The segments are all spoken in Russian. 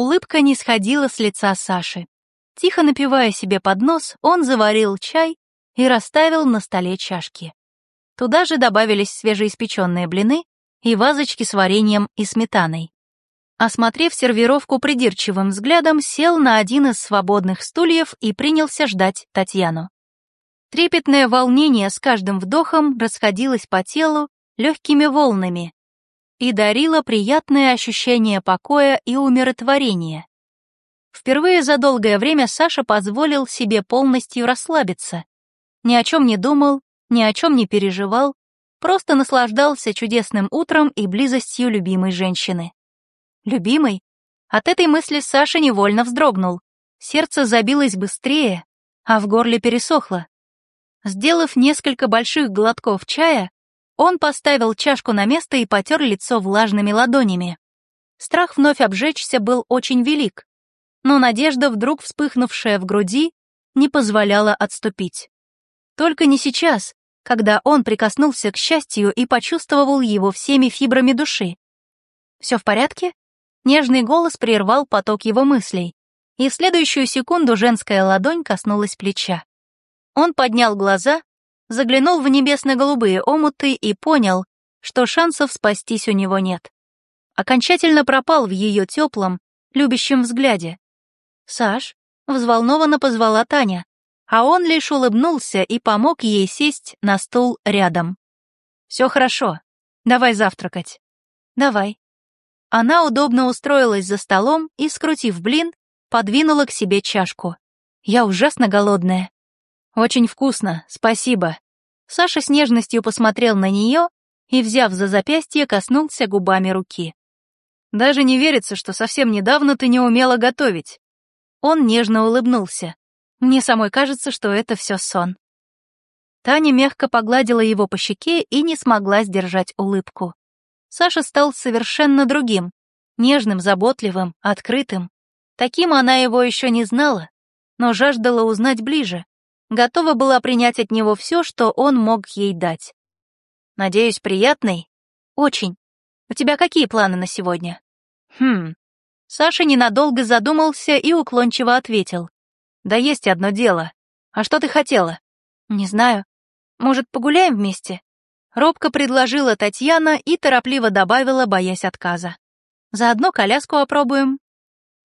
Улыбка не сходила с лица Саши. Тихо напивая себе под нос, он заварил чай и расставил на столе чашки. Туда же добавились свежеиспеченные блины и вазочки с вареньем и сметаной. Осмотрев сервировку придирчивым взглядом, сел на один из свободных стульев и принялся ждать Татьяну. Трепетное волнение с каждым вдохом расходилось по телу легкими волнами и дарило приятное ощущение покоя и умиротворения. Впервые за долгое время Саша позволил себе полностью расслабиться. Ни о чем не думал, ни о чем не переживал, просто наслаждался чудесным утром и близостью любимой женщины. Любимый? От этой мысли Саша невольно вздрогнул. Сердце забилось быстрее, а в горле пересохло. Сделав несколько больших глотков чая, он поставил чашку на место и потер лицо влажными ладонями. Страх вновь обжечься был очень велик, но надежда, вдруг вспыхнувшая в груди, не позволяла отступить. Только не сейчас, когда он прикоснулся к счастью и почувствовал его всеми фибрами души. «Все в порядке?» Нежный голос прервал поток его мыслей, и в следующую секунду женская ладонь коснулась плеча. Он поднял глаза, заглянул в небесно-голубые омуты и понял, что шансов спастись у него нет. Окончательно пропал в ее теплом, любящем взгляде. «Саш», — взволнованно позвала Таня, а он лишь улыбнулся и помог ей сесть на стул рядом. «Все хорошо, давай завтракать». «Давай». Она удобно устроилась за столом и, скрутив блин, подвинула к себе чашку. «Я ужасно голодная». «Очень вкусно, спасибо». Саша с нежностью посмотрел на нее и, взяв за запястье, коснулся губами руки. «Даже не верится, что совсем недавно ты не умела готовить». Он нежно улыбнулся. Мне самой кажется, что это все сон. Таня мягко погладила его по щеке и не смогла сдержать улыбку. Саша стал совершенно другим, нежным, заботливым, открытым. Таким она его еще не знала, но жаждала узнать ближе, готова была принять от него все, что он мог ей дать. «Надеюсь, приятный?» «Очень. У тебя какие планы на сегодня?» «Хм». Саша ненадолго задумался и уклончиво ответил. «Да есть одно дело. А что ты хотела?» «Не знаю. Может, погуляем вместе?» Робко предложила Татьяна и торопливо добавила, боясь отказа. «Заодно коляску опробуем.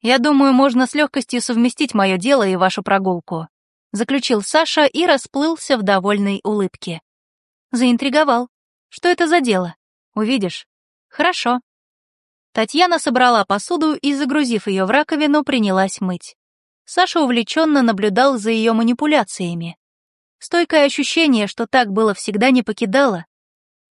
Я думаю, можно с легкостью совместить мое дело и вашу прогулку», заключил Саша и расплылся в довольной улыбке. Заинтриговал. «Что это за дело? Увидишь». «Хорошо». Татьяна собрала посуду и, загрузив ее в раковину, принялась мыть. Саша увлеченно наблюдал за ее манипуляциями. Стойкое ощущение, что так было всегда, не покидало,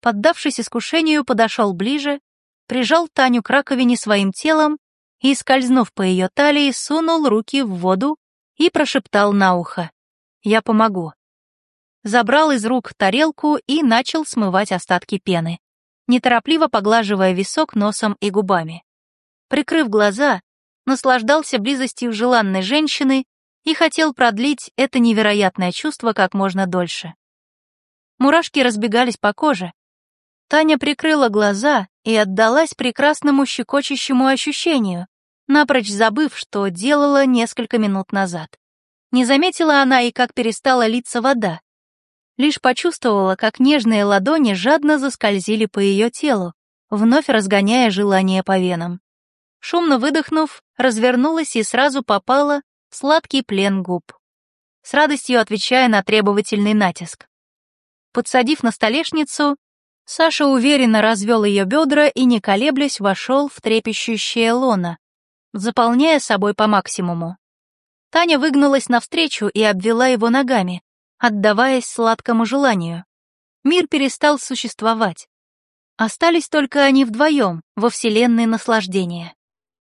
поддавшись искушению, подошел ближе, прижал Таню к раковине своим телом и, скользнув по ее талии, сунул руки в воду и прошептал на ухо. «Я помогу». Забрал из рук тарелку и начал смывать остатки пены, неторопливо поглаживая висок носом и губами. Прикрыв глаза, наслаждался близостью желанной женщины и хотел продлить это невероятное чувство как можно дольше. Мурашки разбегались по коже, Таня прикрыла глаза и отдалась прекрасному щекочущему ощущению, напрочь забыв, что делала несколько минут назад. Не заметила она и как перестала литься вода. Лишь почувствовала, как нежные ладони жадно заскользили по ее телу, вновь разгоняя желание по венам. Шумно выдохнув, развернулась и сразу попала в сладкий плен губ, с радостью отвечая на требовательный натиск. Подсадив на столешницу, Саша уверенно развел ее бедра и, не колеблясь, вошел в трепещущее лоно, заполняя собой по максимуму. Таня выгнулась навстречу и обвела его ногами, отдаваясь сладкому желанию. Мир перестал существовать. Остались только они вдвоем во вселенной наслаждения.